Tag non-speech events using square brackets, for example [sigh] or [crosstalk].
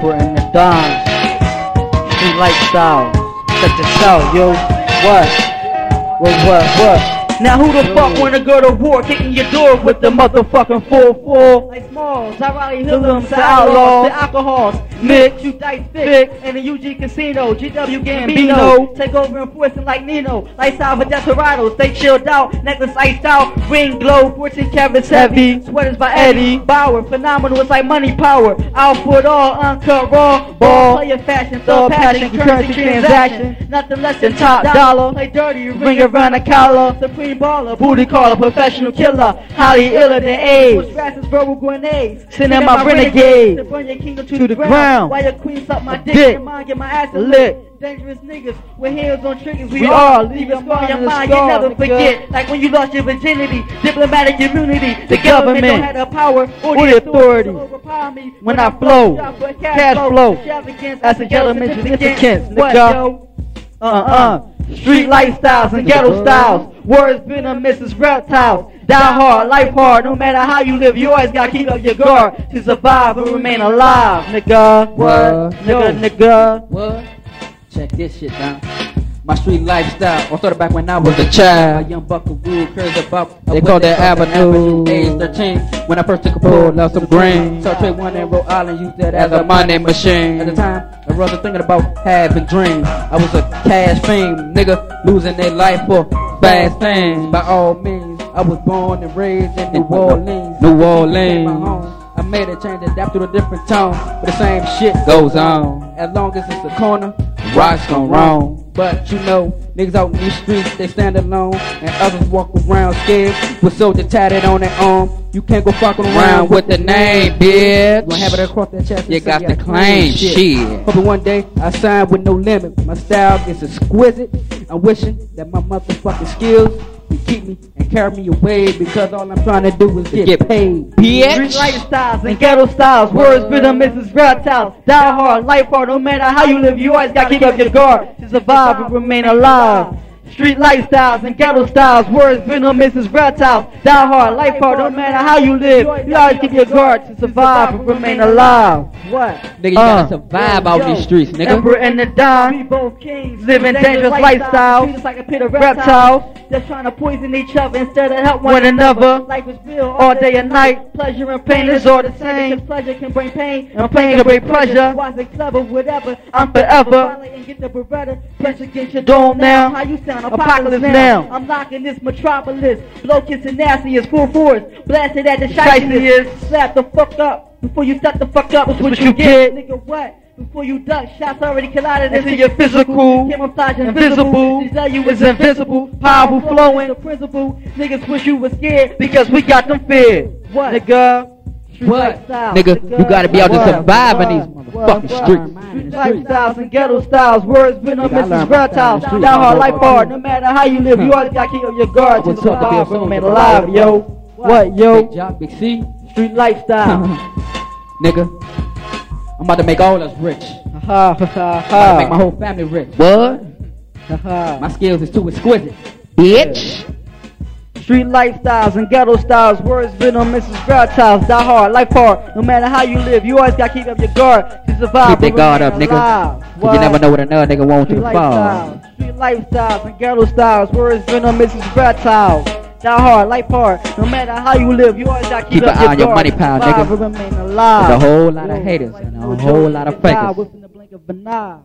Emperor and the Don. Street lifestyle. Check this out, yo. What? What, what, what? Now who the fuck wanna go to war, kicking your door with the motherfucking 4-4? Like Smalls, I rally to to outlaws, the alcohols, Mix, you dice Fix, and the UG Casino, GW Gambino. Take over enforcing like Nino, lifestyle for desperados, stay chilled out, necklace iced out, ring glow, 14 carats heavy, sweaters by Eddie. Bauer, phenomenal, it's like money power, out for it all, uncut raw, ball, player fashion, thug passion, currency transaction, nothing less than top dollar, play dirty, ring around the collar, supreme baller, booty caller, professional killer, highly iller than AIDS, as verbal grenades, Send in my renegade to burn your kingdom to, to the ground. While your queen suck my dick, Dick. your mind get my ass Lit. Dangerous niggas with heels on triggers. We, We are. leave Leave a a scar on your mind mind. You never forget. Like when you lost your virginity, diplomatic immunity. The, The government, government don't have the power or, or the the authority authority. me. When I flow, cash flow. That's a gentleman's significance, What, yo? Uh-uh. uh-uh. Street lifestyles and ghetto styles. Words been a Mrs. Reptiles. Die hard, life hard. No matter how you live, you always gotta keep up your guard to survive and remain alive, nigga. What? Nigga, nigga. What? Check this shit down. My street lifestyle, I started back when I was a child. A young buckaroo, cares about. They call that Avenue. Age 13, when I first took a pull, lost some green. So I trade one in Rhode Island, used that as a money machine. At the time, I wasn't thinking about having dreams. I was a cash fiend, nigga, losing their life for fast things. By all means, I was born and raised in New Orleans. New Orleans. I made a change, adapt to a different tone, but the same shit goes on. As long as it's a corner, rocks gon' wrong. But you know, niggas out in these streets, they stand alone, and others walk around scared with soldier tatted on their arm. You can't go fucking around with the name, bitch. You have it across that chest. You got the claim shit. Hoping one day I sign with no limit. My style gets exquisite. I'm wishing that my motherfucking skills keep me and carry me away because all I'm trying to do is get, Get paid. Bitch. Street lifestyles and ghetto styles, words a Mrs. Reptiles. Die hard, life hard, no matter how you live, you always gotta keep up your guard to survive and remain alive. Street lifestyles and ghetto styles, words been a Mrs. Reptiles. Die hard, life hard, no matter how you live, you always keep your guard to survive and remain alive. What? Nigga, you Uh. gotta survive out these streets, nigga. Emperor and the We Don. both kings, Living dangerous lifestyles. Treat us like a pit of Reptiles. reptiles. Just trying to poison each other instead of help one, One another. Life is real All day and night. Pleasure and pain Pain is is all all the the same. same. Cause pleasure can bring pain. And pain can bring pleasure. Wise and clever, whatever. I'm forever. Get the Beretta. Press against your Dome now. now. How you sound? Apocalypse Apocalypse now. now. I'm knocking this metropolis. Blow kids and nasty is full force. Blasted at the shitey Slap the fuck up. Before you step the fuck up, that's what, what you you get. get. Nigga, what? Before you duck, shots already collided Into into your physical, Camouflage invisible, tell you is it's invisible. invisible, powerful flowing. The principle. Niggas wish you was scared. Because we got them feared. What? Nigga. What? Nigga, you gotta be out to survive in these What? motherfucking streets. Street lifestyles and ghetto styles, words been on Nigga, I learned Mrs. my Reptiles. style in Die the streets. hard, life hard, no matter how you live, you always gotta keep up your guard to What's up to be a survive and soldier? remain alive, yo. What, yo? Big job, big C. Street lifestyle. [laughs] Nigga, I'm about to make all us rich. Ha ha I'm about to make my whole family rich. What? ha. My skills is too exquisite. Bitch. Street lifestyles and ghetto styles, words been on Mrs. Reptiles. Die hard, life hard. No matter how you live, you always gotta keep up your guard to survive. Keep that guard up, nigga. 'Cause you never know what another nigga wants to fall. lifestyles, street lifestyles and ghetto styles, words been on Mrs. Reptiles. Die hard, life hard. No matter how you live, you always gotta keep, Keep up your on your guard money pile, nigga. and. There's a whole lot of haters and a whole lot of you can die fakers.